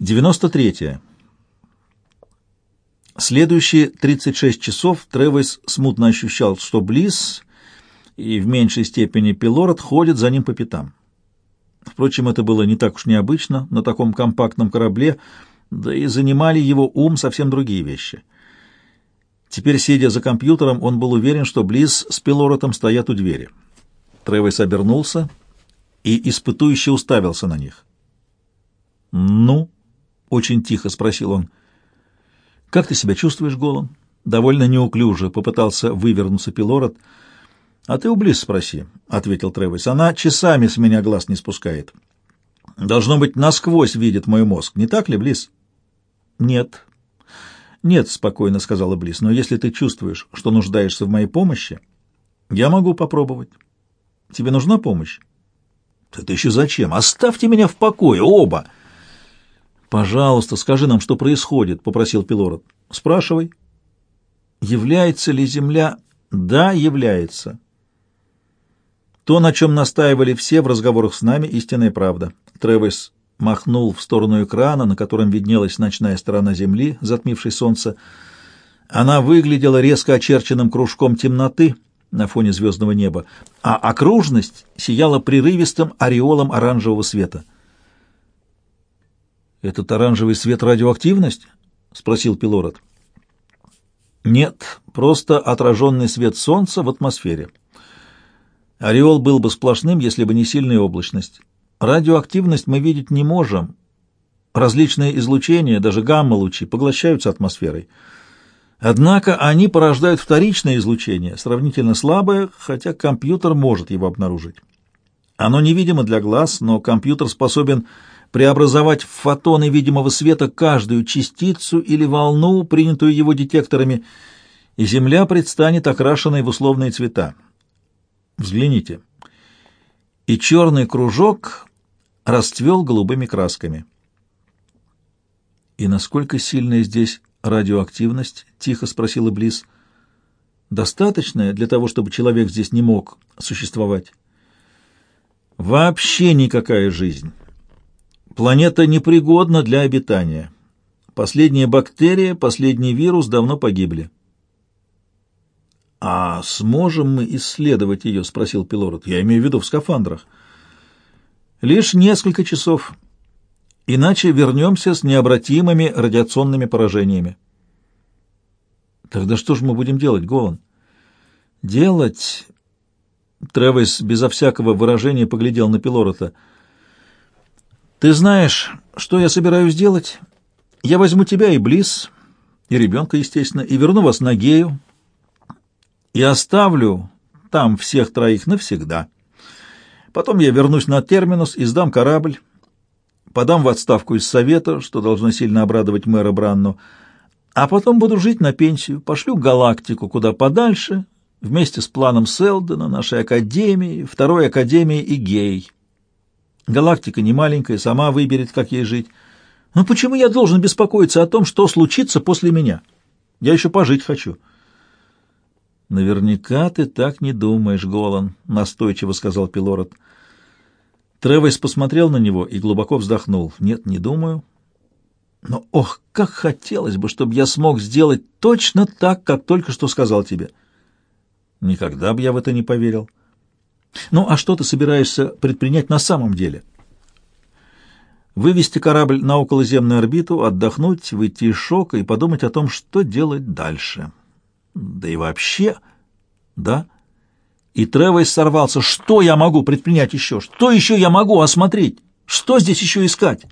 93. Следующие 36 часов Тревис смутно ощущал, что Близ и в меньшей степени Пилород ходят за ним по пятам. Впрочем, это было не так уж необычно на таком компактном корабле, да и занимали его ум совсем другие вещи. Теперь, сидя за компьютером, он был уверен, что Близ с Пилоротом стоят у двери. Тревис обернулся и испытующе уставился на них. «Ну?» — очень тихо спросил он. «Как ты себя чувствуешь, Голом?» Довольно неуклюже попытался вывернуться Пилород. «А ты у Близ спроси», — ответил Тревис. «Она часами с меня глаз не спускает. Должно быть, насквозь видит мой мозг. Не так ли, Близ?» «Нет». «Нет», — спокойно сказала Близ, — «но если ты чувствуешь, что нуждаешься в моей помощи, я могу попробовать. Тебе нужна помощь?» «Это еще зачем? Оставьте меня в покое, оба!» «Пожалуйста, скажи нам, что происходит», — попросил Пилород. «Спрашивай». «Является ли Земля?» «Да, является». То, на чем настаивали все в разговорах с нами, истинная правда. Тревис махнул в сторону экрана, на котором виднелась ночная сторона Земли, затмившей солнце. Она выглядела резко очерченным кружком темноты на фоне звездного неба, а окружность сияла прерывистым ореолом оранжевого света. «Этот оранжевый свет — радиоактивность?» — спросил Пилород. «Нет, просто отраженный свет солнца в атмосфере. Ореол был бы сплошным, если бы не сильная облачность. Радиоактивность мы видеть не можем. Различные излучения, даже гамма-лучи, поглощаются атмосферой. Однако они порождают вторичное излучение, сравнительно слабое, хотя компьютер может его обнаружить. Оно невидимо для глаз, но компьютер способен преобразовать в фотоны видимого света каждую частицу или волну, принятую его детекторами, и Земля предстанет окрашенной в условные цвета. Взгляните. И черный кружок расцвел голубыми красками. «И насколько сильная здесь радиоактивность?» — тихо спросила Близ. «Достаточная для того, чтобы человек здесь не мог существовать?» «Вообще никакая жизнь». Планета непригодна для обитания. Последняя бактерия, последний вирус давно погибли. «А сможем мы исследовать ее?» — спросил Пилород. «Я имею в виду в скафандрах». «Лишь несколько часов. Иначе вернемся с необратимыми радиационными поражениями». «Тогда что же мы будем делать, Голан?» «Делать...» Тревис безо всякого выражения поглядел на Пилорота — ты знаешь, что я собираюсь делать? Я возьму тебя и Близ, и ребенка, естественно, и верну вас на Гею, и оставлю там всех троих навсегда. Потом я вернусь на терминус и сдам корабль, подам в отставку из совета, что должно сильно обрадовать мэра Бранну, а потом буду жить на пенсию, пошлю галактику куда подальше, вместе с планом Селдена, нашей академии, второй академии и гей. Галактика не маленькая, сама выберет, как ей жить. Но почему я должен беспокоиться о том, что случится после меня? Я еще пожить хочу. Наверняка ты так не думаешь, Голан, настойчиво сказал Пилород. Тревес посмотрел на него и глубоко вздохнул. Нет, не думаю. Но ох, как хотелось бы, чтобы я смог сделать точно так, как только что сказал тебе. Никогда бы я в это не поверил. Ну, а что ты собираешься предпринять на самом деле? Вывести корабль на околоземную орбиту, отдохнуть, выйти из шока и подумать о том, что делать дальше. Да и вообще... Да? И Тревойс сорвался. Что я могу предпринять еще? Что еще я могу осмотреть? Что здесь еще искать?